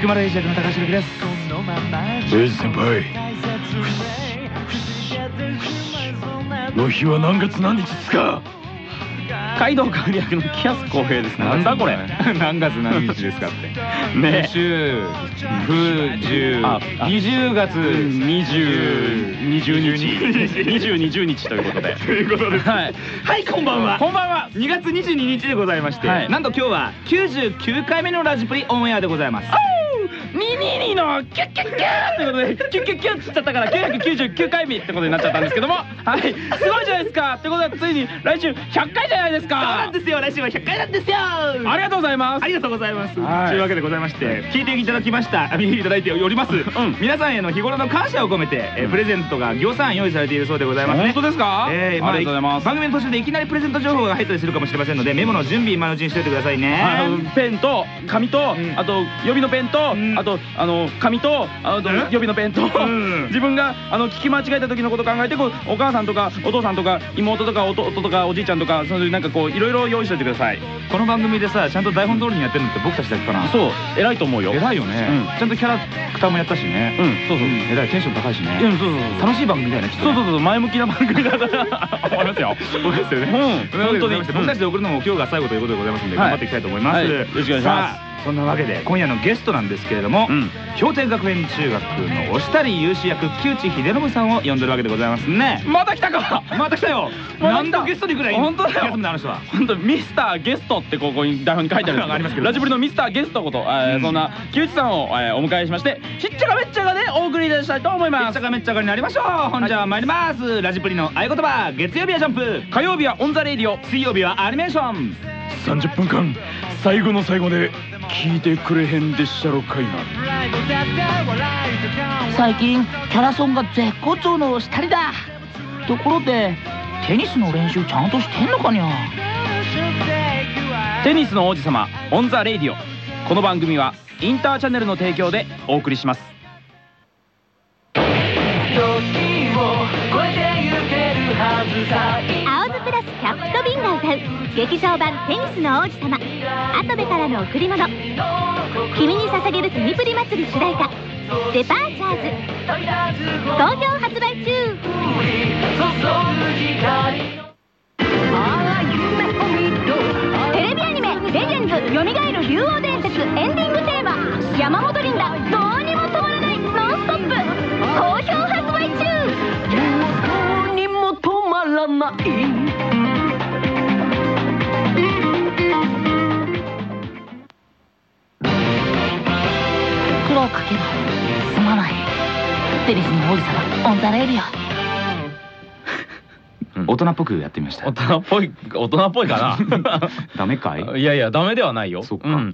菊丸英二役の高橋です。英二先輩。の日は何月何日ですか？街道管理役の木安公平ですなんだこれ？何月何日ですかって。ね。週風十あ二十月二十二十日。二十二十日ということで。ということです。はい。はいこんばんは。こんばんは。2月22日でございまして、はい。なんと今日は99回目のラジプリオンエアでございますニニニのキュッキュッキュッということでキュッキュッキュッつっちゃったから999回目ってことになっちゃったんですけどもはい。すごいじゃないですか。ってことはついに来週100回じゃないですか。そうなんですよ。来週は100回なんですよ。ありがとうございます。ありがとうございます。はい。というわけでございまして、聞いていただきました、あ見ていただいております。皆さんへの日頃の感謝を込めて、えープレゼントが行さん用意されているそうでございます。ね。本当ですか？えーまあありがとうございます。番組の途中でいきなりプレゼント情報が入ったりするかもしれませんので、メモの準備今のうちにしておいてくださいね。はい。ペンと紙と、ん。あと予備のペンと、ん。あとあの紙とあとえ？予備のペンと、ん。自分があの聞き間違えた時のこと考えてこうお母さんとかお父さんとか妹とか弟とかおじいちゃんとかそういうなんかこういろいろ用意しておいてください。この番組でさ、ちゃんと台本通りにやってるのって僕たちだけかな？そう。偉いと思うよ。偉いよね、うん。ちゃんとキャラクターもやったしね。うん。そうそう、偉い、テンション高いしね。うん、そうそう楽しい番組だよね。そうそうそう前向きな番組だと 思いますよそうですよね。うん本当に僕たちで送るのも今日が最後ということでございますのではい頑張っていきたいと思います。はい。よろしくお願いしますそんなわけで今夜のゲストなんですけれども、うん氷帝学園中学の忍足侑士役木内秀信さんを呼んでるわけでございますね。また来たかまた来たよ。また来たなんだゲストにぐらい本当だよあの人は。本当ミスターゲストってここに台本に書いてあるんです ありますけどラジプリのミスターゲストこと、えーうんそんな木内さんを、えーお迎えしましてしっちゃかめっちゃかでお送りいたしたいと思いますちゃかめっちゃかになりましょう。ほんじゃ参ります。ラジプリの合言葉月曜日はジャンプ。火曜日は on the Radio 水曜日はアニメーション。30分間最後の最後で聞いてくれへんでっしゃろかいな。最近キャラソンが絶好調の2人だ。ところでテニスの練習ちゃんとしてんのかにゃ？テニスの王子様 on the Radio。この番組はインターチャネルの提供でお送りします。青酢プラスキャップとビンが歌う劇場版テニスの王子様跡部からの贈り物。君に捧げるテニプリ祭り主題歌デパーチャーズ。好評発売中。テレビアニメ「レジェンズよみがえる竜王伝説」エンディングテーマ。山本リンダどうにも止まらないノンストップ。好評発売中。どうにも止まらない。テニスの王子様。 on the Radio。大人っぽくやってみました。大人っぽい大人っぽいかな。ダメかい？いやいやダメではないよ。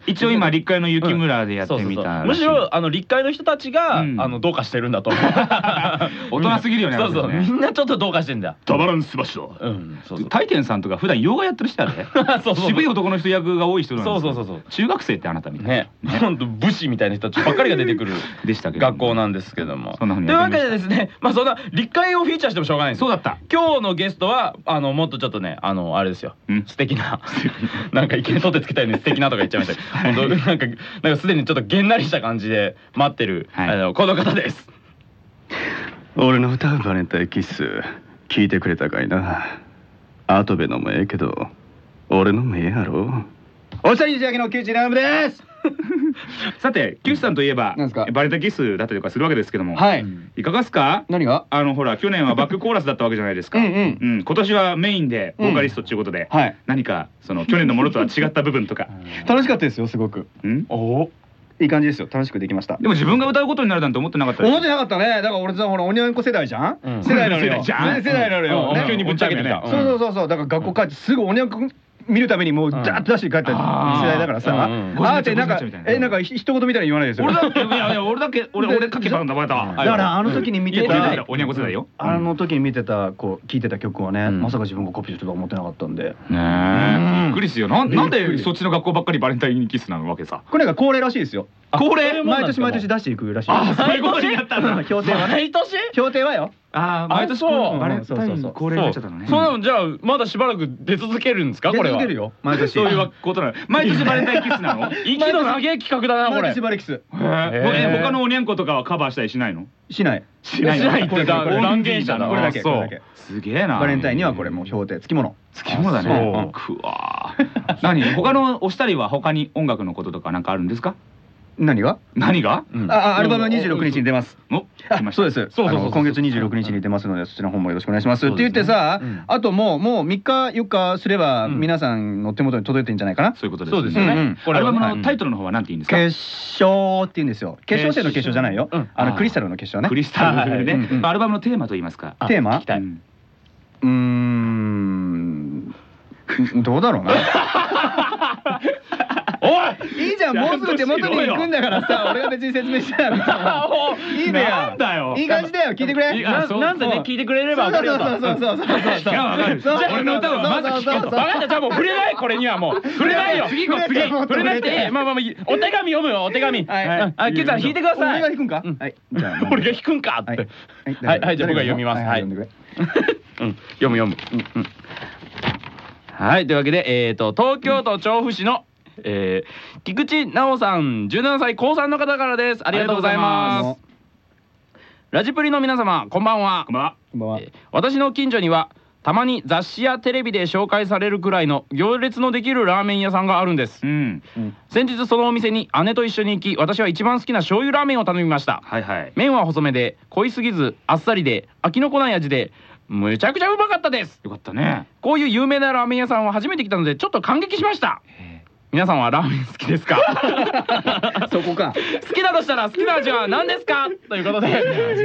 一応今立海の幸村でやってみたそうむしろあの立海の人たちが、うん。あのどうかしてるんだと。思 う大人すぎるよねそうそう。みんなちょっとどうかしてんだたまらんすばしだうん。そうそう。大典さんとか普段洋画やってる人やで。そうそうそう。渋い男の人役が多い人なんですよ。そうそうそうそう。中学生ってあなたみたいね、本当武士みたいな人たちばっかりが出てくるでしたけど学校なんですけども。そんなふうにというわけでですね、まあそんな立会をフィーチャーしてもしょうがないんです。そうだった。今日のゲストはあのもっとちょっとねあのあれですよ。うん。素敵な なんかいきなり取ってつけたように素敵なとか言っちゃいましたけど。本当なんかなんかすでにちょっとげんなりした感じで待ってる、はい。あのこの方です。俺の歌うバレンタインキッス聞いてくれたかいな。後部のもええけど俺のもええやろおしゃれ仕上げの木内直です。さて木内さんといえばなんですか？バレンタインキスだったりとかするわけですけども、はい。いかがですか？何が？あのほら去年はバックコーラスだったわけじゃないですか。うんうん。今年はメインでボーカリストっていうことで、はい。何かその去年のものとは違った部分とか、楽しかったですよすごく。うん？おお。いい感じですよ。楽しくできました。でも自分が歌うことになるなんて思ってなかった思ってなかったね。だから俺さほらおにゃんこ世代じゃん、うん。世代なのよ。世代じゃん？ね世代なのよ、急にぶっちゃけてきたそうそうそうそう。だから学校帰ってすぐおにゃんこ見るためにもうダーッと出して帰った世代だからさ。あってな。んかえなんかひ一言みたいに言わないですよ。俺だけいやいや俺だけ 俺俺かけばんだまただからあの時に見てたおにゃんこ世代よ。あの時に見てたこう聴いてた曲はねうん。まさか自分がコピーするとは思ってなかったんで。ねえ。びっくりですよ。なんなんでそっちの学校ばっかりバレンタインキスなわけさ。これが恒例らしいですよ。恒例？毎年毎年出していくらしいあそういうことになったんだ。評定はね。毎年？評定はよああ毎年そう。バレンタイそうそうそう。ン恒例になっちゃったのね。そう。なのじゃあまだしばらく出続けるんですかこれは？出続けるよ毎年。そういうことなの 毎年バレンタインキスなの？息の長い企画だなこれ。毎年バレキス。へえ他のおにゃんことかはカバーしたりしないの？しない。しないしない。ってだこれ断言したなこれだけあそう。これだけ。すげえな。バレンタインにはこれもう評定つきもの。つきものだね。くわー。何？他のお二人は他に音楽のこととかなんかあるんですか？何が？何が？ああアルバムは26日に出ます。おあそうです。そうそう今月26日に出ますのでそちらの方もよろしくお願いします。って言ってさうん、あともうもう3日4日すればうん。皆さんの手元に届いてんじゃないかな。そういうことですそうですアルバムはいのタイトルの方は何て言うんですか？結晶って言うんですよ。結晶性の結晶じゃないよ。うん。あのクリスタルの結晶ね。クリスタルはい。でうんうん。アルバムのテーマと言いますか。テーマ？うん。どうだろうな。おいいいじゃん、もうすぐ手元に行くんだからさ、俺が別に説明してないいいねなんだよ。いい感じだよ、聞いてくれ。いあそうなんでね聞いてくれれば分かるよと。そうそうそうそうそうそう。俺の歌は分かったじゃあもう触れないこれにはもう。触れないよ次行こう次触れなくて。いいまあまあまあいい。お手紙読むよお手紙。はい。うん。あキッさん引いてくださ俺がい行くんか？はい。俺が引くんかって。はい。はいじゃあ僕が読みます。はい読む 読む。はいというわけでえっと東京都調布市のえー菊池直さん17歳高3の方からです。ありがとうございあます。ラジプリの皆様こんばんは。こんばんは。こんばんは。えー私の近所にはたまに雑誌やテレビで紹介されるくらいの行列のできるラーメン屋さんがあるんです。うん。先日そのお店に姉と一緒に行き私は一番好きな醤油ラーメンを頼みました。はいはい。麺は細めで濃いすぎずあっさりで飽きのこない味でむちゃくちゃうまかったです。よかったね。こういう有名なラーメン屋さんは初めて来たのでちょっと感激しました皆さんはラーメン好きですか？そこか。好きだとしたら好きな味は何ですか？ということで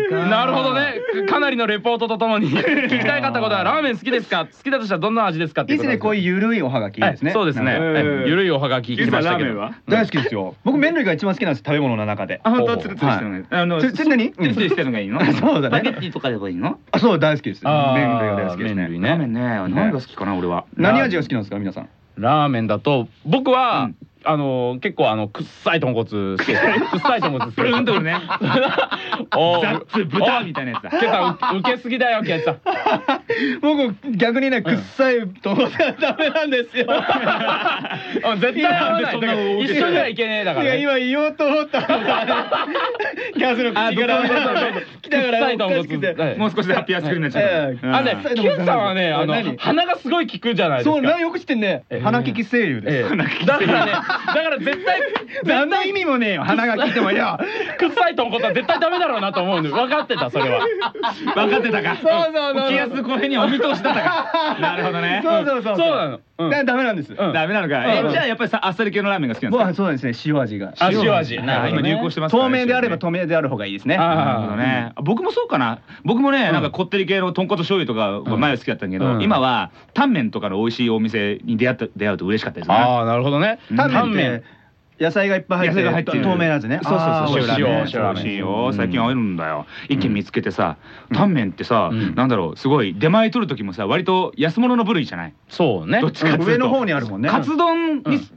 なるほどねかなりのレポートとともに聞きたいかったことはラーメン好きですか？好きだとしたらどんな味ですか？っていうこといいですね、こういうゆるいおはがきですね。はいそうですねゆるいおはがき来ましたけどラーメンは？大好きですよ。僕麺類が一番好きなんです。食べ物の中で。あ本当つるつるしてるのがいいあのつつ何つるつるしてるのがいいのそうだねスパゲッティとかでもいいのあ、そう大好きです。麺類が大好きです麺類ね。ラーメンね何が好きかな俺は何味が好きなんですか、皆さん。ラーメンだと僕は、うん。あの結構あのくっさい豚骨好きです。くっさい豚骨好きです。うんとね。おザッツ豚みたいなやつだ。ケイさんう受けすぎだよケイさん僕逆にね、くっさいと思ってダメなんですよ。あ絶対合わない。一緒にはいけねえだから、いやね、今言おうと思ったのがねキャスの口から。来たからおかしくてはい。もう少しでハッピーアスクになっちゃええ。ううんあのねケイさんはねあの何？鼻がすごい効くじゃないですか。そうなよく知ってんねええ。鼻利き声優えです。えだからねだから絶対何の意味もねえよ鼻が利いてもいやくっさい豚骨は絶対ダメだろうなと思うんで分かってたそれは。分かってたか。そうそうそう気安この辺にはお見通しだったか。なるほどね。そうそうそうそう。なの。うん。だダメなんです。うん。ダメなのか。じゃあやっぱりさあっさり系のラーメンが好きなんですか？そうですね。塩味が。あ塩味。今流行してます透明であれば透明である方がいいですね。ね。僕もそうかな。僕もねなんかこってり系の豚骨醤油とか前は好きだったんだけうん。ど今はタンメンとかの美味しいお店に出会った出会うと嬉しかったですね。ああなるほどね。タンメン野菜がいっぱい入ってる透明なやつね。そうそうそう塩塩塩よ。最近会えるんだよ。一軒見つけてさうん。タンメンってさうん。なんだろうすごい出前取る時もさ割と安物の部類じゃない？そうね。どっちか上の方にあるもんね。カツ丼に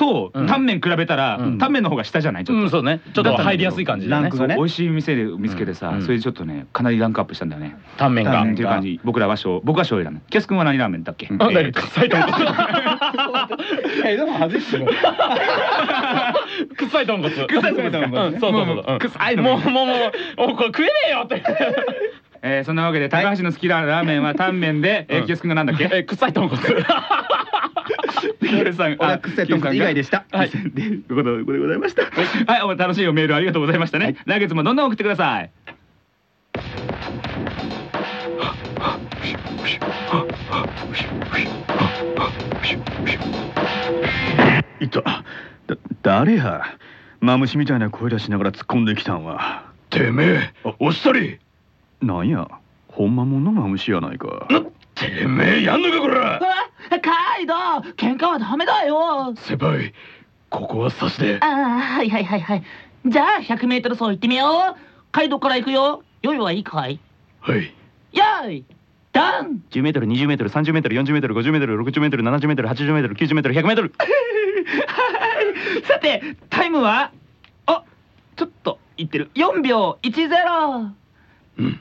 とうん。タンメン比べたらうん。タンメンの方が下じゃない？ちょっと。うんそうね。ちょっと入りやすい感じランクがね。美味しい店で見つけてさうん。それでちょっとねかなりランクアップしたんだよね。タンメンがっていう感じ。僕らは醤僕は醤油ラーメンキャス君は何ラーメンだっけ？うん。なんだよ、臭い豚骨。えでも外してる臭い豚骨。臭い豚骨うん、そうそうそう。そう。臭いのもう、もう、もう、もう、これ食えねえよって。えーそんなわけで高橋の好きなラーメンはタンメンでキャス君がなんだっけ？え、臭い豚骨。俺さん俺は臭い豚骨以外でした。はい。ということでございました。はい。お楽しいおメールありがとうございましたね。来月もどんどん送ってください。いた。だ誰や。マムシみたいな声出しながら突っ込んできたんは。てめえおっさり。なんや。ほんまもんのマムシやないか。なててめえやんのかこら！あカイド喧嘩はダメだよ。先輩ここは差しでああはいはいはいはい。じゃあ100メートル走行ってみよう。カイドから行くよ。用意はいいかい。はい。よいダン。10メートル20メートル30メートル40メートル50メートル60メートル70メートル80メートル90メートル100メートル。はい さてタイムは？あちょっといってる。4秒10うん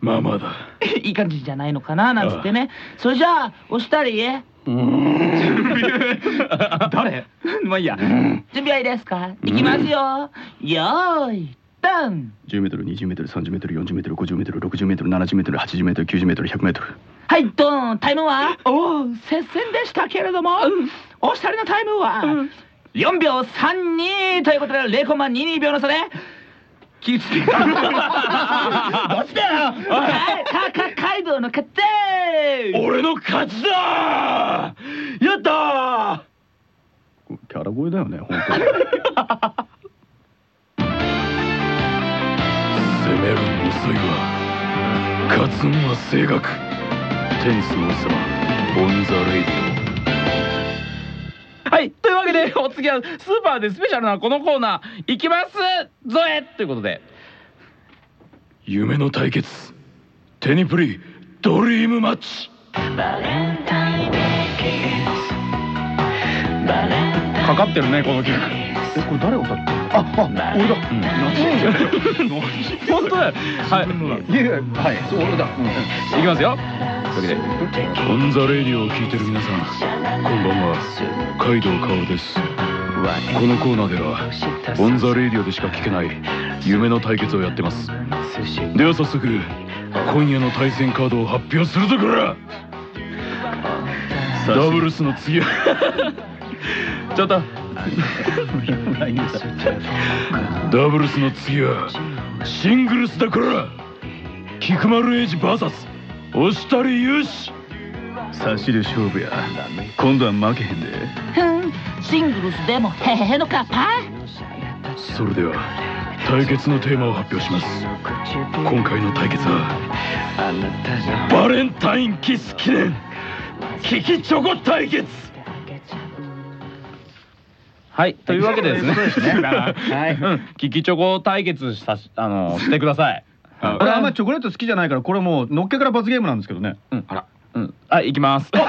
まあまあだ。いい感じじゃないのかななんつってね。それじゃあ押したり誰？まあいいや。準備はいいですか？いきますよ。よーいダン。10メートル20メートル30メートル40メートル50メートル60メートル70メートル80メートル90メートル100メートル。はいドーンタイムは？おお接戦でしたけれども、お二人のタイムは？4秒32ということで0コマ22秒の差で気付けどっちだよ。はいかかカイドウの勝手。俺の勝ちだ。やったキャラ声だよね本当に。攻める無粋は勝つんは青学。テニスの王子様 on the Radio はい。というわけで お次はスーパーでスペシャルなこのコーナー。いきますぞえ！ということで。オ夢の対決。テニプリドリームマッチ。かかってるねこの曲。えこれ誰歌ってるああ俺だ。本当だよ。はい。いやはい。そう俺だ、いきますよわけで。 on the Radio を聞いてる皆さんこんばんはカイドウ薫です。このコーナーでは on the Radio でしか聞けない夢の対決をやってます。では早速今夜の対戦カードを発表するぞこら! ダブルスの次は ちょっと。ダブルスの次はシングルスだこら!菊丸英二 VS 押したり勇士差しで勝負や。今度は負けへんで。ふんシングルスでもへへへのかパそれでは対決のテーマを発表します。今回の対決はバレンタインキス記念。キキチョコ対決。はいというわけでですね。はい。うん。キキチョコ対決さしあのしてください俺あんまりチョコレート好きじゃないからこれもうのっけから罰ゲームなんですけどね。うん。あら。うん。はい行きます。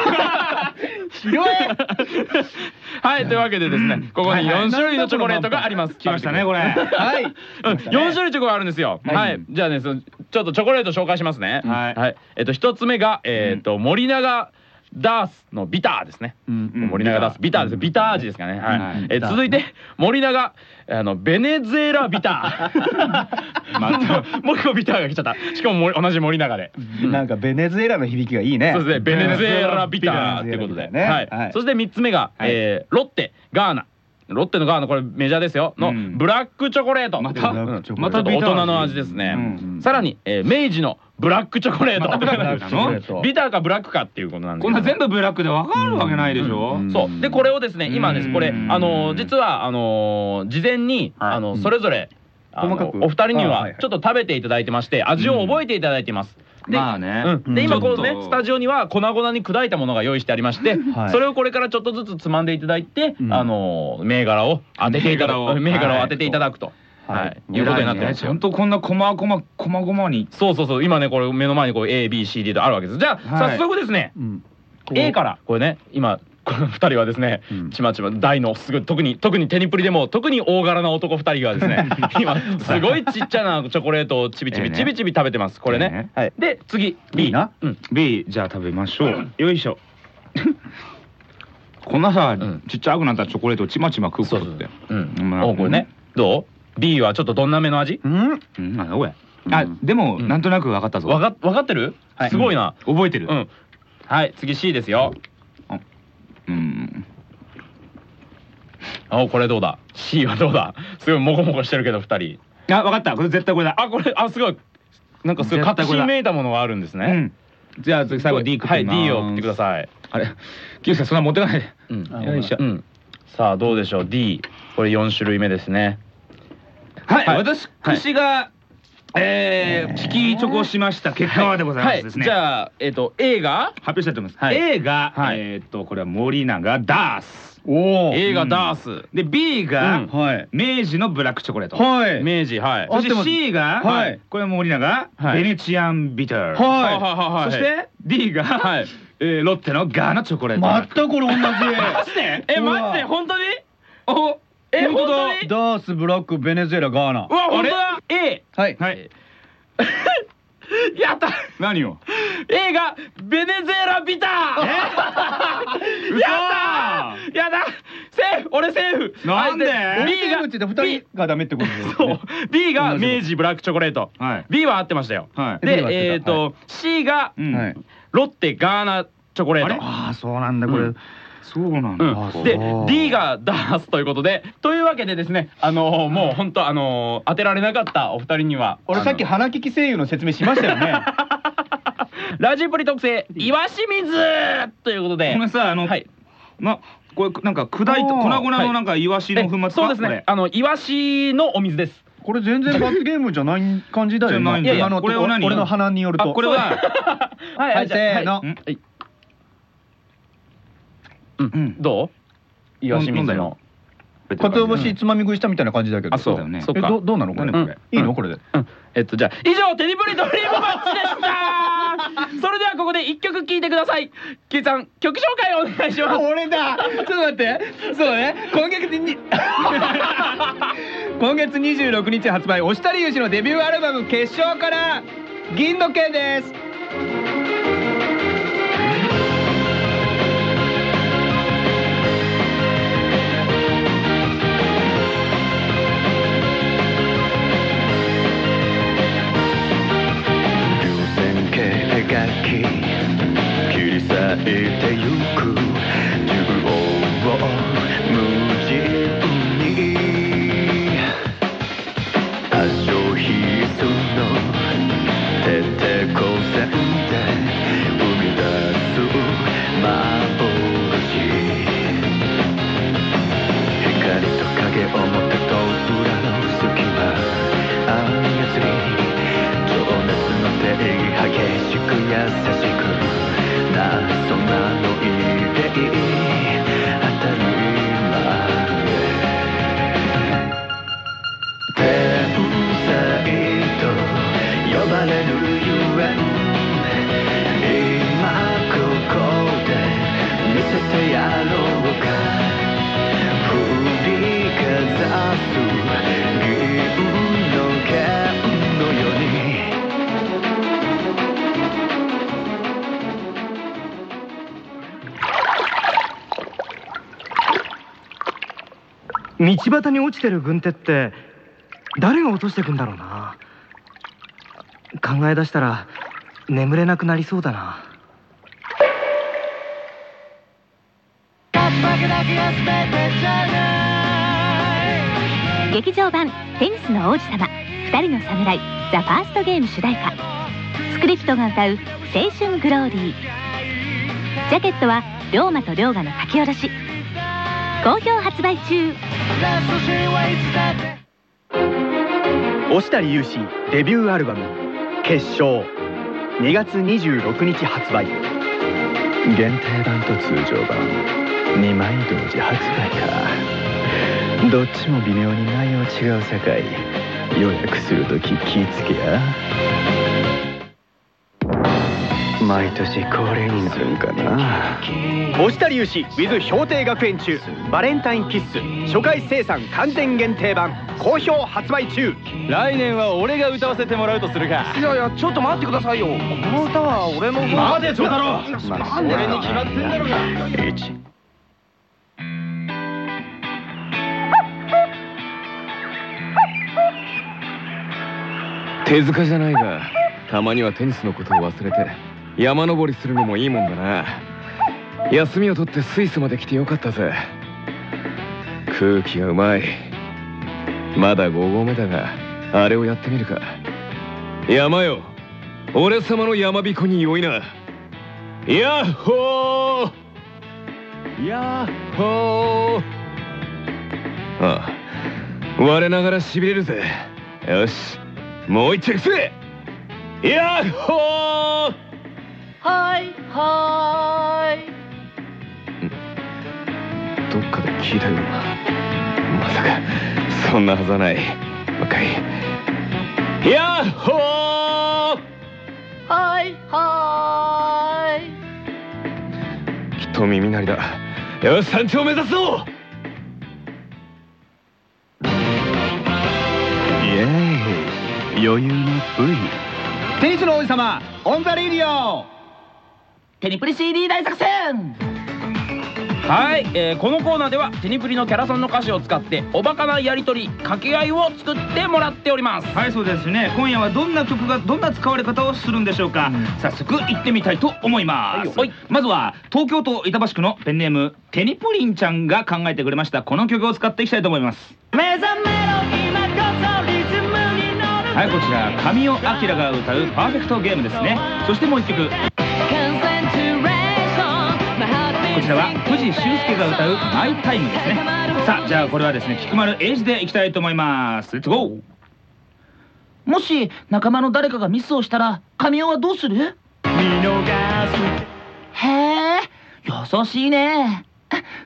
はいというわけでですねここに4種類のチョコレートがあります。来ましたねこれ。はい。うん、4種類チョコがあるんですよ。はい、じゃあね、ちょっとチョコレート紹介しますね。はい。えっと一つ目がえっと森永ダースのビターですね。森永ダースビターです。ビター味ですかね。はい。はいえー続いて森永あのベネズエラビター。また もう一個ビターが来ちゃった。しかも森同じ森永で。なんかベネズエラの響きがいいねそうですね。ベネズエラビターってことで。ねはい。そして三つ目がはいえーロッテガーナ。ロッテのガーナこれメジャーですよ。のうん。ブラックチョコレート。また大人の味ですね。うん。さらに、えー明治のブラックチョコレート。ビターかブラックかっていうことなんです。こんな全部ブラックでわかるわけないでしょ、そう。でこれをですね今です。これうん。あの実はあの事前にはい。あのそれぞれお二人にあはちょっと食べていただいてまして味を覚えていただいています。でまあね。うん。で今こうねスタジオには粉々に砕いたものが用意してありましてはい。それをこれからちょっとずつつまんでいただいてうん。あの銘柄を当てていただく銘柄を。当てていただくと。はい。い。うことになってますよ。ちゃん。とこんな細々細々に。そうそうそう。今ねこれ目の前にこう ABCD とあるわけです。じゃあはい。早速ですねうん、A からこれね今この2人はですね、うん。ちまちま大のすごい特に特にテニプリでも特に大柄な男2人がですね 今すごいちっちゃなチョコレートをちびちびちびちび食べてますこれね。ええ。ねはい、で次 B いいな？うん、B じゃあ食べましょう。よいしょ。こんなさ、ん。ちっちゃくなったチョコレートをちまちま食うことって。うん。まあおこれね。どう？B はちょっとどんな目の味？うん。うんなんだこれあでも、うん。なんとなく分かったぞ。わか分かってる、すごいな。覚えてる。うん。はい次 C ですようん。おこれどうだ？C はどうだ？すごいモコモコしてるけど2人。あ分かった。これ絶対これだ。あこれあすごい。なんかすごい絶対これだ。形めいたものがあるんですね、うん。じゃあ次最後 D 食ってはいみます D を食ってください。あれ。清さんそんな持ってかない。でうん。よい。しょうん。さあどうでしょう？D これ4種類目ですね。はい、はい。私がえー、聞きチョコしました。結果はでございますですね。じゃあえっと A が発表したいと思います。はい。A が、はい。えーっとこれは森永ダース。おお A がダース。で B が、明治のブラックチョコレート。はい。明治はい。そして C が、はい。これは森永、はい。ベネチアンビター。はい。はい。はい。はいそして D が、はい。えーロッテのガーナチョコレート。またこれ同じ。マジで？えマジで？本当に？おえ本当に？ダースブラックベネズエラガーナ。うわ本当だはい。はい。やった。何を？A がベネズエラビター。嘘。やった。やだ。セーフ。俺セーフ。なんで？はい。B がうちで二人がダメってことです そう。ね B が明治ブラックチョコレート。はい。B は合ってましたよ。はい。でえっと C がロッテガーナチョコレート。ああそうなんだこれ。うんそうなんだ。うん、で D がダースということでというわけでですねあのーもう本当あのー当てられなかったお二人には俺さっき鼻利き声優の説明しましたよね。ラジプリ特製岩清水ということで。ごめんさあの、はい。なこれなんか砕いた粉々のなんかイワシの粉末か？えそうですね。あのイワシのお水です。これ全然罰ゲームじゃない感じだよじゃないんだ今のこれは何？俺の鼻によると。あこれはは はいせーの。はいうん。うん。どう？岩清水の。鰹節つまみ食いしたみたいな感じだけど。あそう。だよね。どどうなのこれ？何これ。いいの？これで。うん。えっとじゃあ以上テニプリドリームマッチでした。それではここで一曲聴いてください。キイさん曲紹介お願いします。俺だ。ちょっと待って。そうね。今月に 今月26日発売押したりゆしのデビューアルバム決勝から銀時計です形描き切り裂いてゆく自分を無尽に。多少必須の徹底抗戦道端に落ちてる軍手って誰が落としてくんだろうな。考え出したら眠れなくなりそうだな。劇場版テニスの王子様二人の侍ザ・ファーストゲーム主題歌。スクリプトが歌う青春グローリー。ジャケットは龍馬と龍河の書き下ろし。好評発売中。押したり勇士デビューアルバム「決勝」2月26日発売。限定版と通常版。2枚同時発売か。どっちも微妙に内容違うさかい予約するとき気ぃつけや。毎年恒例になるんかな。押したり勇士 with 氷定学園中バレンタインキッス初回生産完全限定版好評発売中。来年は俺が歌わせてもらうとするかいやいやちょっと待ってくださいよ。この歌は俺の待て長太郎なん俺に決まってんだろうが。1手塚じゃないがたまにはテニスのことを忘れて山登りするのもいいもんだな休みを取ってスイスまで来てよかったぜ。空気がうまい。まだ5合目だがあれをやってみるか。山よ。俺様の山彦に酔いな。ヤッホー！ヤッホー！ああ。我ながらしびれるぜ。よし。もう一着せやっほー！はいはど聞いたよまさかそんなはずはない。もう一回やっほー！はいはきっと耳鳴りだ。よし山頂を目指すぞイエーイ。余裕の V テニスの王子様 on the Radio。テニプリ CD 大作戦はい、えーこのコーナーではテニプリのキャラソンの歌詞を使っておバカなやり取り掛け合いを作ってもらっております。はいそうですね。今夜はどんな曲がどんな使われ方をするんでしょうか、早速行ってみたいと思います、はいまずは東京都板橋区のペンネームテニプリンちゃんが考えてくれました。この曲を使っていきたいと思います。目覚めろ今こそリズムに乗る。はいこちら神尾明が歌うパーフェクトゲームですね。そしてもう一曲こちらは藤修介が歌うマイタイムですね。さあじゃあこれはですね菊丸英二でいきたいと思います。レッツゴーもし仲間の誰かがミスをしたら神尾はどうする？へえ優しいね。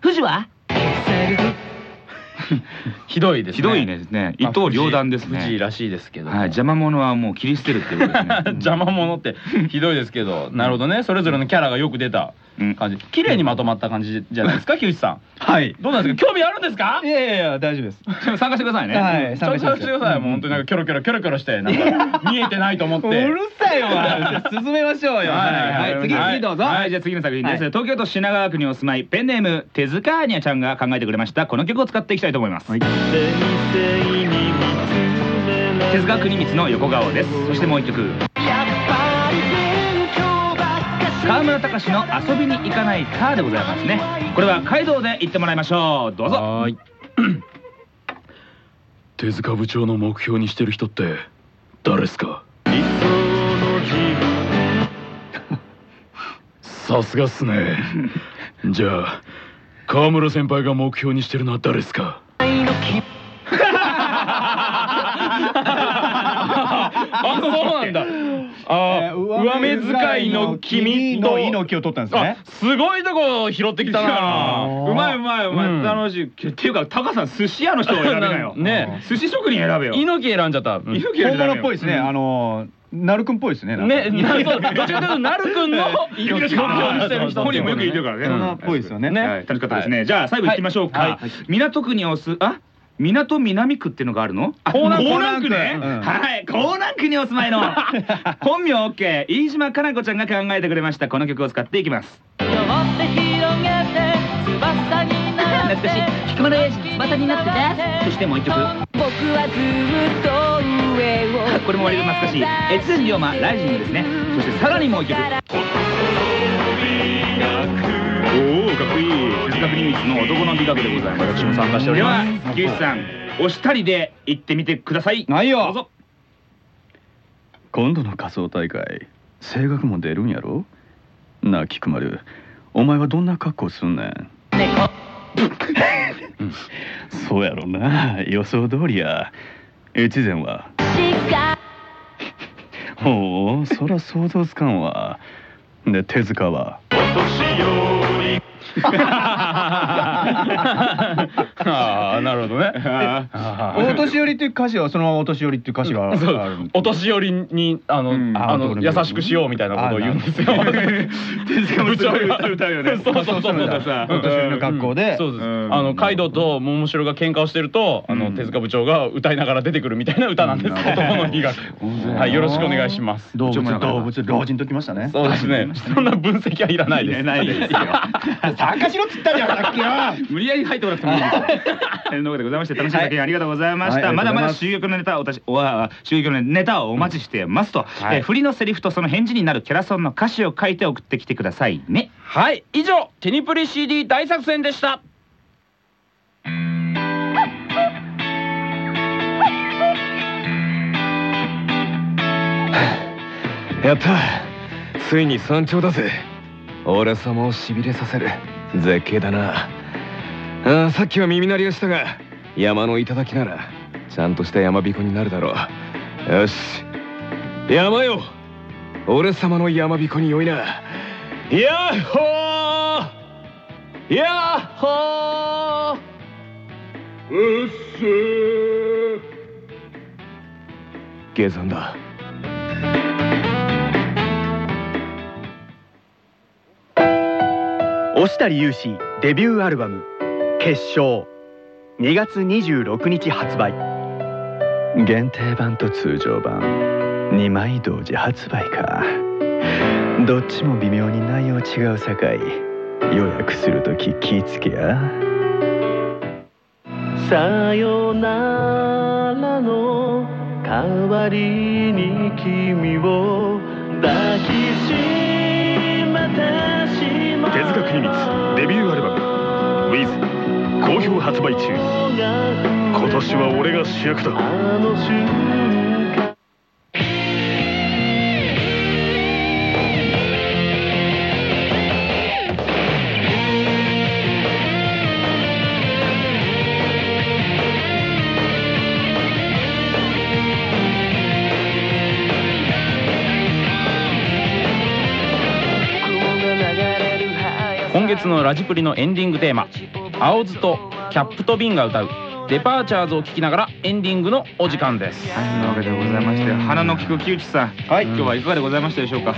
藤は？ひどいですね。ひどいですね。一刀両断ですね。藤井らしいですけど。はい。邪魔者はもう切り捨てるっていうことですね。邪魔者ってひどいですけど。なるほどね。それぞれのキャラがよく出た感じ。綺麗にまとまった感じじゃないですか？木内さん。はい。どうなんですか？興味あるんですか？いやいやいや大丈夫です。参加してくださいね。はい。参加してください。もう本当になんかキョロキョロキョロキョロしてなんか見えてないと思って。うるさいよお前進めましょうよ。はい。はい。次次どうぞ。はい。じゃあ次の作品です、はい。東京都品川区にお住まいペンネーム手塚アーニャちゃんが考えてくれました。この曲を使っていきたいと思います、手塚国光の横顔です。そしてもう一曲。川村隆の遊びに行かないかでございますね。これはカイドウで言ってもらいましょう。どうぞ。はい。手塚部長の目標にしてる人って誰っすか？さすがっすね。じゃあ川村先輩が目標にしてるのは誰っすか？あそうなんだ。あー上目遣いの君と。の猪木を取ったんですね。あすごいとこ拾ってきたな。うまいうまいうまい、うん。楽しい。っていうかタカさん寿司屋の人を選べなよ。ね。寿司職人選べよ。猪木選んじゃった。うん。猪木選べよ本物っぽいですね。あのなるくんっぽいですねね、なそうどっちかというとなるくんの にしてる人本人もよく言ってるからね、っぽいですよね。ね。はい、楽しかったですね、じゃあ最後行きましょうか、港区におすあ港南区っていうのがあるの？あ港南区港南区ね、うん。はい。港南区にお住まいの。本名 OK 飯島かな子ちゃんが考えてくれました。この曲を使っていきます両手広げて翼になって。懐かしい。菊丸英二翼になってそしてもう一曲僕はずっと これも割と懐かしい越前龍馬ライジングですね。そしてさらにもう一曲。おおかっこいい。手塚国光の男の美学でございます私も参加しております。木内さんお二人で行ってみてください。ないよ。どうぞ。今度の仮装大会声楽も出るんやろ？なあ菊丸。お前はどんな格好すんね ん。そうやろな。予想通りや。越前はほうそら想像つかんわ。で手塚は。ああなるほどねお年寄りっていう歌詞はそのままお年寄りっていう歌詞があるお年寄りにあの、うんあのあ優しくしようみたいなことを言うんですよ。手塚部長が歌うよねそうそうそうそう。さお年寄りの格好でそうです。うんあのカイドウと桃城が喧嘩をしてると、あの手塚部長が歌いながら出てくるみたいな歌なんです。男の美学。はい、よろしくお願いします。動物動物老人ときましたねそうですね。そんな分析はいらないです。ないですよ 参加しろっつったじゃんさっきよ。無理やり入ってもらってもいいです。か。ということでございまして楽しい作品ありがとうございました。はいまだまだ収録のネタを私おわ収録のネタをお待ちしてますと、はい。えー振りのセリフとその返事になるキャラソンの歌詞を書いて送ってきてくださいね。はい。以上テニプリ CD 大作戦でした。やった。ついに山頂だぜ。俺様をしびれさせる絶景だな。あさっきは耳鳴りがしたが山の頂ならちゃんとした山彦になるだろう。よし。山よ。俺様の山彦に酔いな。ヤッホー！ヤッホー！うっせー。下山だ。押谷勇志デビューアルバム「決勝」2月26日発売。限定版と通常版。2枚同時発売か。どっちも微妙に内容違うさかい。予約するとき気ぃつけや。さよならの代わりに君をしまう手塚国光デビューアルバム「ウィズ好評発売中。今年は俺が主役だ。月のラジプリのエンディングテーマ青ズとキャップと瓶が歌うデパーチャーズを聴きながらエンディングのお時間です。はい、というわけでございまして、花の利く木内さん、はい、今日はいかがでございましたでしょうか？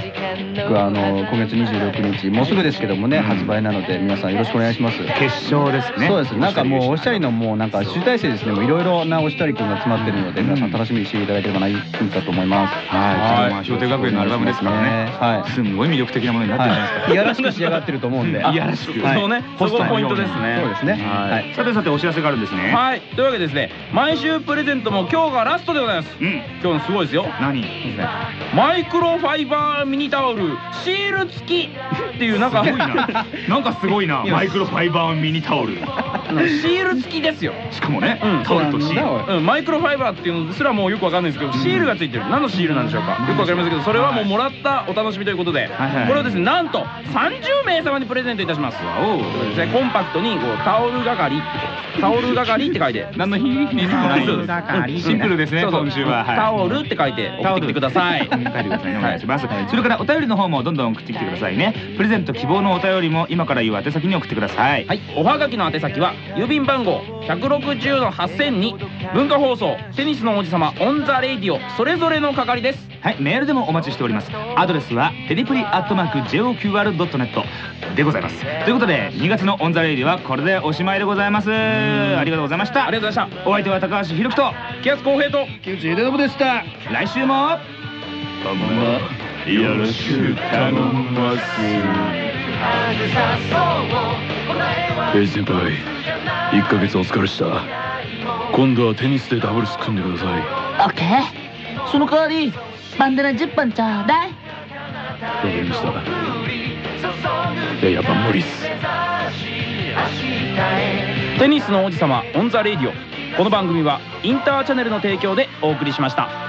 僕はあの今月26日もうすぐですけどもね、発売なので皆さんよろしくお願いします。決勝ですね。そうです。なんかもうおしゃれのもうなんか集大成ですね。もういろいろなおしゃれ君が詰まってるので、皆さん楽しみにしていただければないいかと思います。はい、まあ、氷点学園のアルバムですからね。はい。すんごい魅力的なものになってる。じゃない。ですか。いやらしく仕上がってると思うんで。いやらしく。はい。そうね。そこポイントですね。そうですね。はい。はい。さてさて、お知らせがあるんですね。はいというわけでですね毎週プレゼントも今日がラストでございます。うん、今日のすごいですよ。何？マイクロファイバーミニタオル。シール付き。っていうなんか。すごいな。なんかすごいな、マイクロファイバーミニタオル。シール付きですよ。しかもねうん、タオルとシール。うん、マイクロファイバーっていうのすらもうよくわかんないんですけど、シールがついてる。何のシールなんでしょうか。よくわかりませんけどそれはもうもらったお楽しみということで、これをですねなんと30名様にプレゼントいたします。お。ね。コンパクトにこうタオル係タオル係って書いて何の日？にシンプルですね、今週は。はい。タオルって書いて送ってきてください。書い。てください。ねお願いします、それからお便りの方もどんどん送ってきてくださいね。プレゼント希望のお便りも今から言う宛先に送ってください。はい、おはがきの宛先は郵便番号160の8000に。文化放送テニスの王子様 on the Radio それぞれの係ですはい、メールでもお待ちしております。アドレスはテニプリアットマーク JOQR.net でございます。ということで、2月の on the Radio はこれでおしまいでございます。ありがとうございました。ありがとうございましたお相手は高橋広樹と気圧公平と木内秀信でした来週もあんまよろしく頼みますエイジ先輩1ヶ月お疲れした今度はテニスでダブルス組んでくださいオッケーその代わりバンデラ10本ちょうだい。わかりましたいややっぱ無理っす。テニスの王子様オンザレイディオ。この番組はインターチャネルの提供でお送りしました